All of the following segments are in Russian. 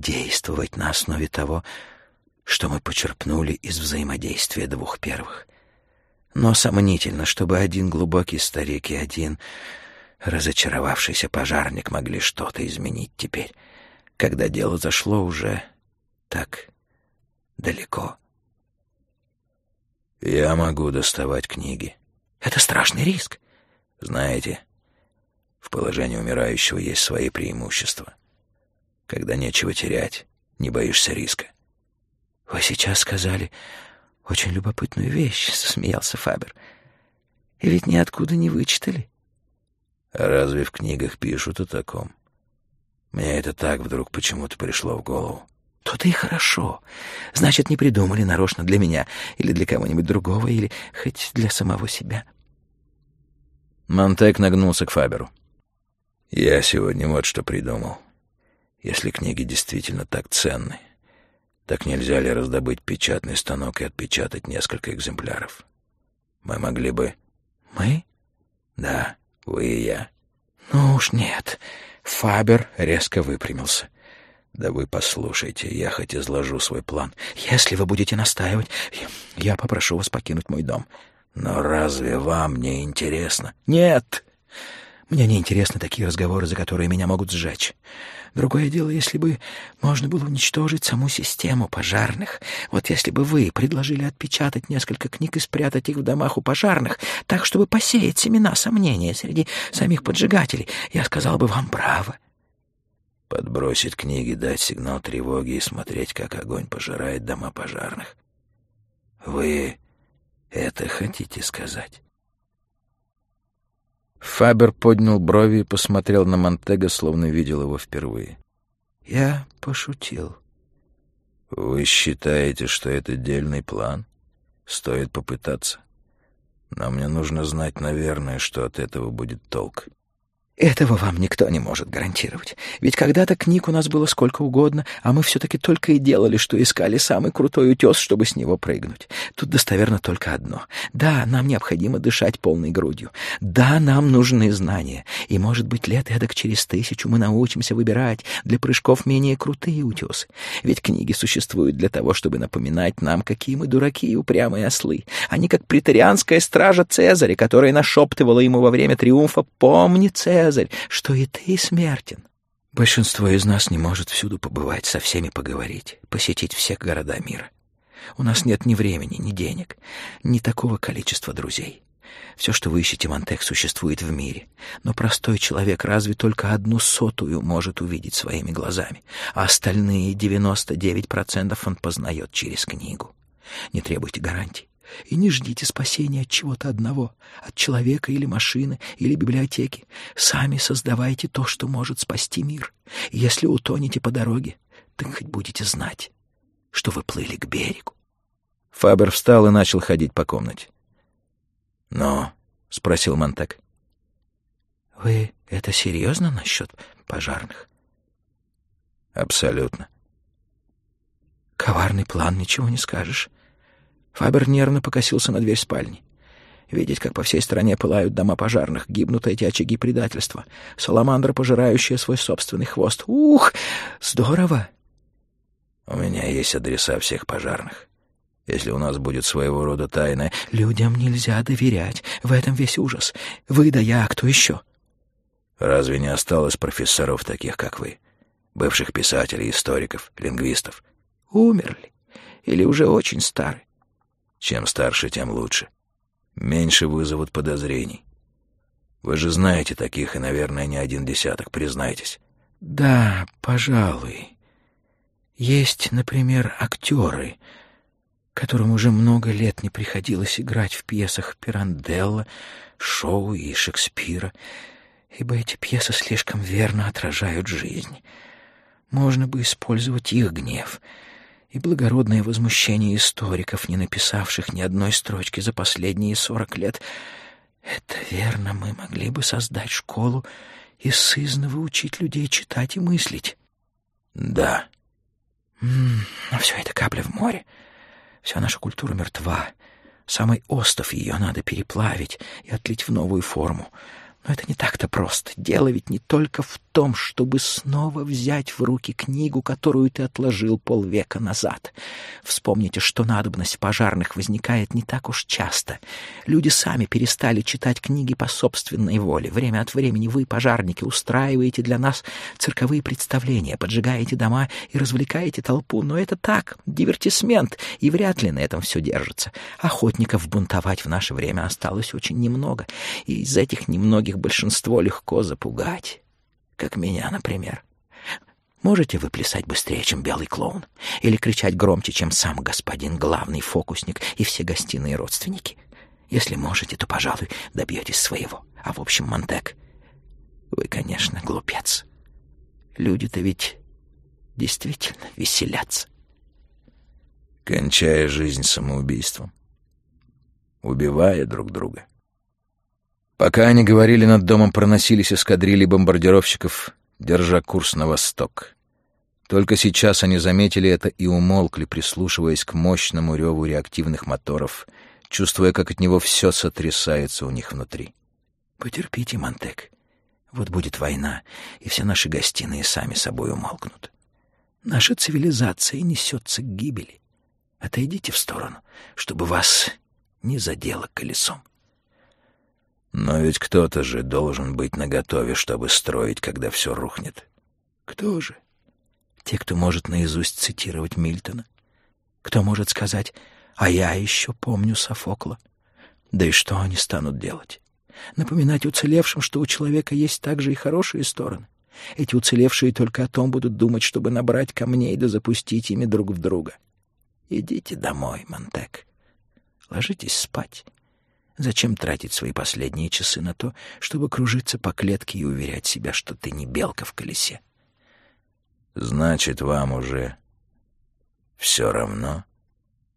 действовать на основе того, что мы почерпнули из взаимодействия двух первых. Но сомнительно, чтобы один глубокий старик и один разочаровавшийся пожарник могли что-то изменить теперь, когда дело зашло уже так далеко. Я могу доставать книги. Это страшный риск. Знаете, в положении умирающего есть свои преимущества. Когда нечего терять, не боишься риска. «Вы сейчас сказали очень любопытную вещь», — засмеялся Фабер. «И ведь ниоткуда не вычитали». А разве в книгах пишут о таком? Мне это так вдруг почему-то пришло в голову. То-то и хорошо. Значит, не придумали нарочно для меня или для кого-нибудь другого, или хоть для самого себя. Монтек нагнулся к Фаберу. «Я сегодня вот что придумал. Если книги действительно так ценны, так нельзя ли раздобыть печатный станок и отпечатать несколько экземпляров? Мы могли бы...» «Мы?» «Да, вы и я». «Ну уж нет». Фабер резко выпрямился. «Да вы послушайте, я хоть изложу свой план. Если вы будете настаивать, я попрошу вас покинуть мой дом». «Но разве вам не интересно?» «Нет!» Мне не интересны такие разговоры, за которые меня могут сжечь. Другое дело, если бы можно было уничтожить саму систему пожарных. Вот если бы вы предложили отпечатать несколько книг и спрятать их в домах у пожарных, так, чтобы посеять семена сомнения среди самих поджигателей, я сказал бы вам право. Подбросить книги, дать сигнал тревоги и смотреть, как огонь пожирает дома пожарных. Вы это хотите сказать? Фабер поднял брови и посмотрел на Монтега, словно видел его впервые. «Я пошутил». «Вы считаете, что это дельный план? Стоит попытаться. Но мне нужно знать, наверное, что от этого будет толк». Этого вам никто не может гарантировать. Ведь когда-то книг у нас было сколько угодно, а мы все-таки только и делали, что искали самый крутой утес, чтобы с него прыгнуть. Тут достоверно только одно. Да, нам необходимо дышать полной грудью. Да, нам нужны знания. И, может быть, лет эдак через тысячу мы научимся выбирать для прыжков менее крутые утесы. Ведь книги существуют для того, чтобы напоминать нам, какие мы дураки и упрямые ослы. Они как претарианская стража Цезаря, которая нашептывала ему во время триумфа «Помни, Цезарь!» Цезарь, что и ты смертен. Большинство из нас не может всюду побывать, со всеми поговорить, посетить всех города мира. У нас нет ни времени, ни денег, ни такого количества друзей. Все, что вы ищете, Монтек, существует в мире. Но простой человек разве только одну сотую может увидеть своими глазами, а остальные 99% он познает через книгу. Не требуйте гарантий. И не ждите спасения от чего-то одного, от человека или машины, или библиотеки. Сами создавайте то, что может спасти мир. И если утонете по дороге, так хоть будете знать, что вы плыли к берегу. Фабер встал и начал ходить по комнате. «Но?» — спросил Монтак. «Вы это серьезно насчет пожарных?» «Абсолютно». «Коварный план, ничего не скажешь. Фабер нервно покосился на дверь спальни. Видеть, как по всей стране пылают дома пожарных, гибнут эти очаги предательства. Саламандра, пожирающая свой собственный хвост. Ух, здорово! У меня есть адреса всех пожарных. Если у нас будет своего рода тайна... Людям нельзя доверять. В этом весь ужас. Вы да я, а кто еще? Разве не осталось профессоров таких, как вы? Бывших писателей, историков, лингвистов? Умерли. Или уже очень стары. Чем старше, тем лучше. Меньше вызовут подозрений. Вы же знаете таких, и, наверное, не один десяток, признайтесь. Да, пожалуй. Есть, например, актеры, которым уже много лет не приходилось играть в пьесах Пиранделла, Шоу и Шекспира, ибо эти пьесы слишком верно отражают жизнь. Можно бы использовать их гнев — и благородное возмущение историков, не написавших ни одной строчки за последние сорок лет. Это верно, мы могли бы создать школу и сызново учить людей читать и мыслить. Да. но все это капля в море. Вся наша культура мертва. Самый остов ее надо переплавить и отлить в новую форму. Но это не так-то просто. Дело ведь не только в том, чтобы снова взять в руки книгу, которую ты отложил полвека назад. Вспомните, что надобность пожарных возникает не так уж часто. Люди сами перестали читать книги по собственной воле. Время от времени вы, пожарники, устраиваете для нас цирковые представления, поджигаете дома и развлекаете толпу. Но это так, дивертисмент, и вряд ли на этом все держится. Охотников бунтовать в наше время осталось очень немного, и из этих немногих большинство легко запугать. Как меня, например. Можете вы плясать быстрее, чем белый клоун? Или кричать громче, чем сам господин главный фокусник и все гостиные родственники? Если можете, то, пожалуй, добьетесь своего. А в общем, Монтек, вы, конечно, глупец. Люди-то ведь действительно веселятся. Кончая жизнь самоубийством. Убивая друг друга. Пока они говорили, над домом проносились эскадрильи бомбардировщиков, держа курс на восток. Только сейчас они заметили это и умолкли, прислушиваясь к мощному реву реактивных моторов, чувствуя, как от него все сотрясается у них внутри. «Потерпите, Монтек. Вот будет война, и все наши гостиные сами собой умолкнут. Наша цивилизация несется к гибели. Отойдите в сторону, чтобы вас не задело колесом». Но ведь кто-то же должен быть наготове, чтобы строить, когда все рухнет. Кто же? Те, кто может наизусть цитировать Мильтона. Кто может сказать «А я еще помню Софокла». Да и что они станут делать? Напоминать уцелевшим, что у человека есть также и хорошие стороны. Эти уцелевшие только о том будут думать, чтобы набрать камней да запустить ими друг в друга. Идите домой, Монтек. Ложитесь спать. Зачем тратить свои последние часы на то, чтобы кружиться по клетке и уверять себя, что ты не белка в колесе? Значит, вам уже все равно?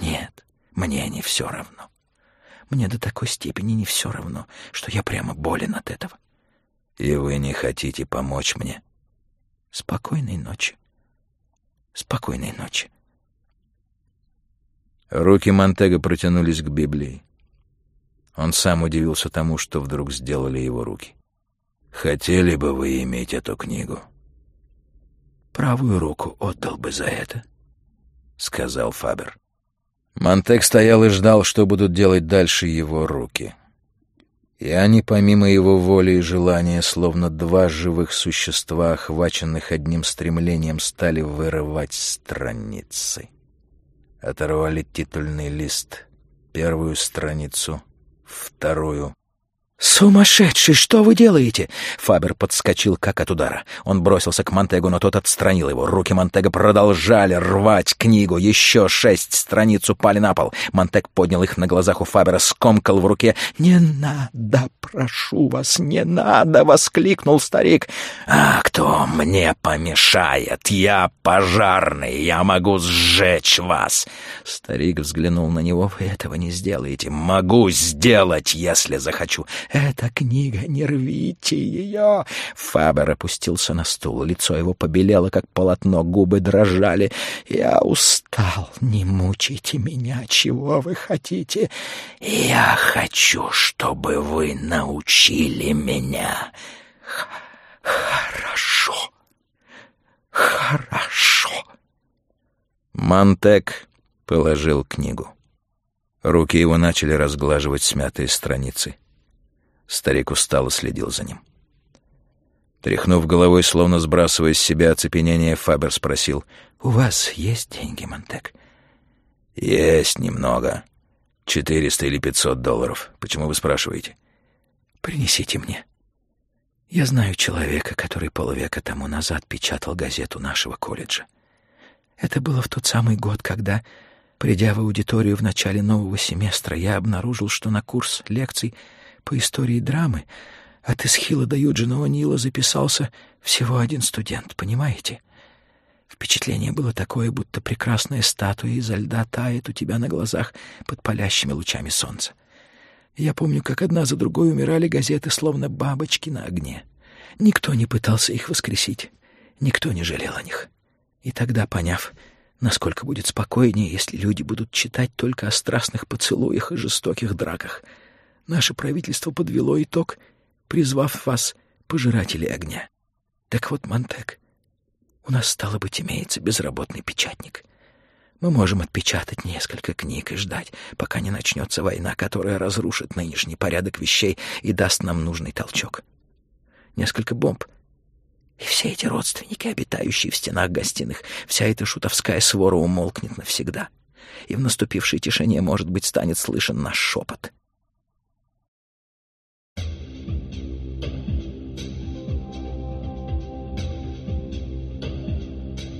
Нет, мне не все равно. Мне до такой степени не все равно, что я прямо болен от этого. И вы не хотите помочь мне? Спокойной ночи. Спокойной ночи. Руки Монтега протянулись к Библии. Он сам удивился тому, что вдруг сделали его руки. «Хотели бы вы иметь эту книгу?» «Правую руку отдал бы за это», — сказал Фабер. Монтек стоял и ждал, что будут делать дальше его руки. И они, помимо его воли и желания, словно два живых существа, охваченных одним стремлением, стали вырывать страницы. Оторвали титульный лист, первую страницу — вторую. «Сумасшедший! Что вы делаете?» Фабер подскочил, как от удара. Он бросился к Монтегу, но тот отстранил его. Руки Монтега продолжали рвать книгу. Еще шесть страниц упали на пол. Монтег поднял их на глазах у Фабера, скомкал в руке. «Не надо, прошу вас, не надо!» — воскликнул старик. «А кто мне помешает? Я пожарный, я могу сжечь вас!» Старик взглянул на него. «Вы этого не сделаете. Могу сделать, если захочу. «Эта книга, не рвите ее!» Фабер опустился на стул, лицо его побелело, как полотно, губы дрожали. «Я устал, не мучайте меня, чего вы хотите?» «Я хочу, чтобы вы научили меня». «Хорошо, хорошо». Монтек положил книгу. Руки его начали разглаживать смятые страницы. Старик устало следил за ним. Тряхнув головой, словно сбрасывая с себя оцепенение, Фабер спросил, «У вас есть деньги, Монтек?» «Есть немного. Четыреста или пятьсот долларов. Почему вы спрашиваете?» «Принесите мне. Я знаю человека, который полвека тому назад печатал газету нашего колледжа. Это было в тот самый год, когда, придя в аудиторию в начале нового семестра, я обнаружил, что на курс лекций — по истории драмы от Исхила до Юджина Нила записался всего один студент, понимаете? Впечатление было такое, будто прекрасная статуя изо льда тает у тебя на глазах под палящими лучами солнца. Я помню, как одна за другой умирали газеты, словно бабочки на огне. Никто не пытался их воскресить, никто не жалел о них. И тогда, поняв, насколько будет спокойнее, если люди будут читать только о страстных поцелуях и жестоких драках — Наше правительство подвело итог призвав вас пожиратели огня. Так вот, Монтек, у нас, стало быть, имеется безработный печатник. Мы можем отпечатать несколько книг и ждать, пока не начнется война, которая разрушит нынешний порядок вещей и даст нам нужный толчок. Несколько бомб. И все эти родственники, обитающие в стенах гостиных, вся эта шутовская свора умолкнет навсегда. И в наступившей тишине, может быть, станет слышен наш шепот.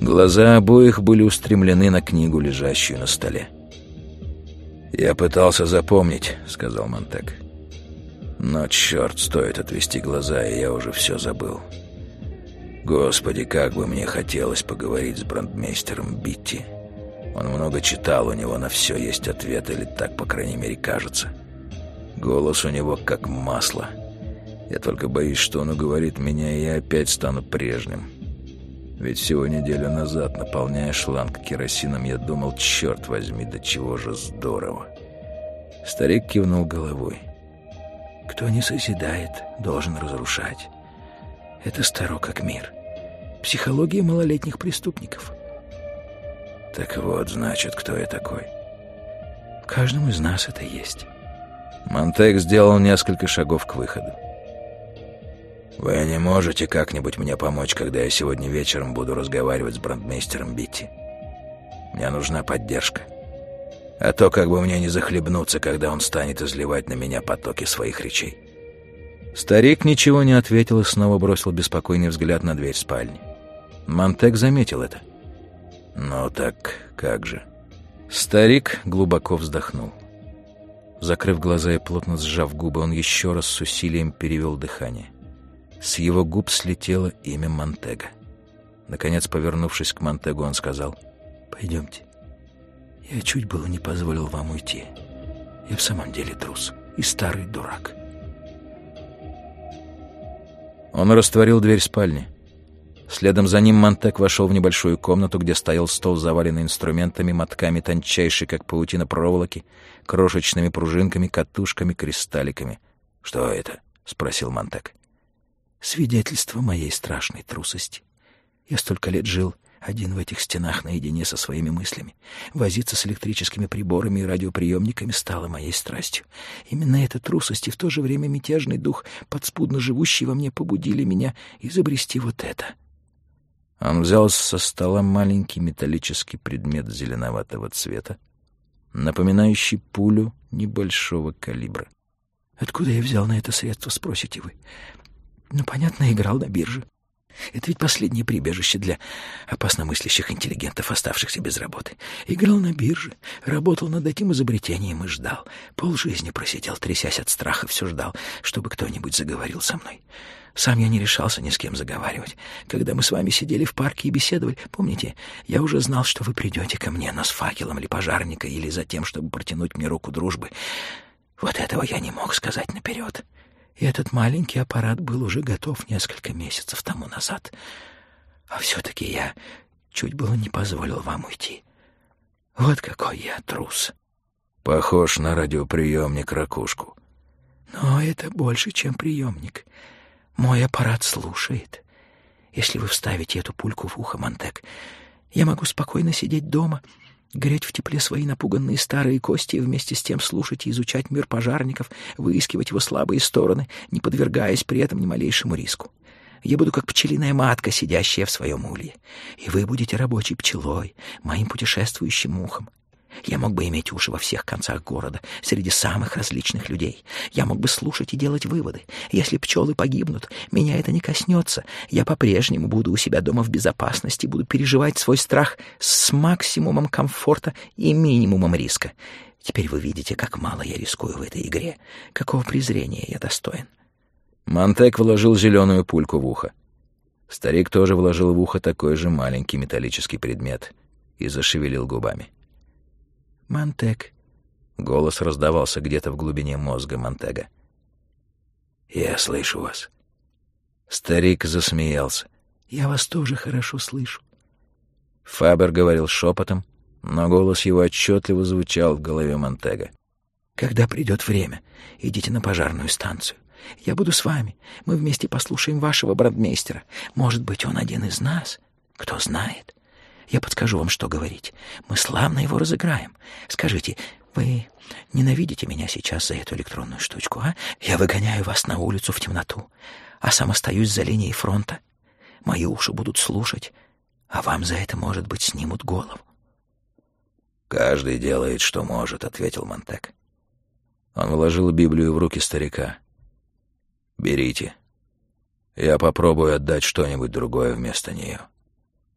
Глаза обоих были устремлены на книгу, лежащую на столе. «Я пытался запомнить», — сказал Монтек. «Но, черт, стоит отвести глаза, и я уже все забыл. Господи, как бы мне хотелось поговорить с брандмейстером Битти. Он много читал, у него на все есть ответ, или так, по крайней мере, кажется. Голос у него как масло. Я только боюсь, что он уговорит меня, и я опять стану прежним». Ведь всего неделю назад, наполняя шланг керосином, я думал, черт возьми, до чего же здорово. Старик кивнул головой. Кто не созидает, должен разрушать. Это старо как мир. Психология малолетних преступников. Так вот, значит, кто я такой. В каждом из нас это есть. Монтек сделал несколько шагов к выходу. «Вы не можете как-нибудь мне помочь, когда я сегодня вечером буду разговаривать с брандмейстером Битти? Мне нужна поддержка. А то как бы мне не захлебнуться, когда он станет изливать на меня потоки своих речей». Старик ничего не ответил и снова бросил беспокойный взгляд на дверь спальни. Монтек заметил это. «Ну так как же?» Старик глубоко вздохнул. Закрыв глаза и плотно сжав губы, он еще раз с усилием перевел дыхание. С его губ слетело имя Монтега. Наконец, повернувшись к Монтегу, он сказал, «Пойдемте. Я чуть было не позволил вам уйти. Я в самом деле трус и старый дурак». Он растворил дверь спальни. Следом за ним Монтек вошел в небольшую комнату, где стоял стол, заваленный инструментами, мотками тончайшей, как паутина проволоки, крошечными пружинками, катушками, кристалликами. «Что это?» — спросил Монтек свидетельство моей страшной трусости. Я столько лет жил один в этих стенах наедине со своими мыслями. Возиться с электрическими приборами и радиоприемниками стало моей страстью. Именно эта трусость и в то же время мятежный дух, подспудно живущий во мне, побудили меня изобрести вот это. Он взял со стола маленький металлический предмет зеленоватого цвета, напоминающий пулю небольшого калибра. «Откуда я взял на это средство, спросите вы? Ну, понятно, играл на бирже. Это ведь последнее прибежище для опасномыслящих интеллигентов, оставшихся без работы. Играл на бирже, работал над этим изобретением и ждал. Полжизни просидел, трясясь от страха, все ждал, чтобы кто-нибудь заговорил со мной. Сам я не решался ни с кем заговаривать. Когда мы с вами сидели в парке и беседовали, помните, я уже знал, что вы придете ко мне, но с факелом или пожарника, или за тем, чтобы протянуть мне руку дружбы. Вот этого я не мог сказать наперед. И этот маленький аппарат был уже готов несколько месяцев тому назад. А все-таки я чуть было не позволил вам уйти. Вот какой я трус. Похож на радиоприемник ракушку. Но это больше, чем приемник. Мой аппарат слушает. Если вы вставите эту пульку в ухо, Монтек, я могу спокойно сидеть дома — греть в тепле свои напуганные старые кости и вместе с тем слушать и изучать мир пожарников, выискивать его слабые стороны, не подвергаясь при этом ни малейшему риску. Я буду как пчелиная матка, сидящая в своем улье, и вы будете рабочей пчелой, моим путешествующим мухом. Я мог бы иметь уши во всех концах города, среди самых различных людей. Я мог бы слушать и делать выводы. Если пчелы погибнут, меня это не коснется. Я по-прежнему буду у себя дома в безопасности, буду переживать свой страх с максимумом комфорта и минимумом риска. Теперь вы видите, как мало я рискую в этой игре, какого презрения я достоин. Монтек вложил зеленую пульку в ухо. Старик тоже вложил в ухо такой же маленький металлический предмет и зашевелил губами. — Монтек. Голос раздавался где-то в глубине мозга Монтега. «Я слышу вас». Старик засмеялся. «Я вас тоже хорошо слышу». Фабер говорил шепотом, но голос его отчетливо звучал в голове Монтега. «Когда придет время, идите на пожарную станцию. Я буду с вами. Мы вместе послушаем вашего брандмейстера. Может быть, он один из нас? Кто знает. Я подскажу вам, что говорить. Мы славно его разыграем. Скажите, вы ненавидите меня сейчас за эту электронную штучку, а? Я выгоняю вас на улицу в темноту, а сам остаюсь за линией фронта. Мои уши будут слушать, а вам за это, может быть, снимут голову. «Каждый делает, что может», — ответил Монтек. Он вложил Библию в руки старика. «Берите. Я попробую отдать что-нибудь другое вместо нее».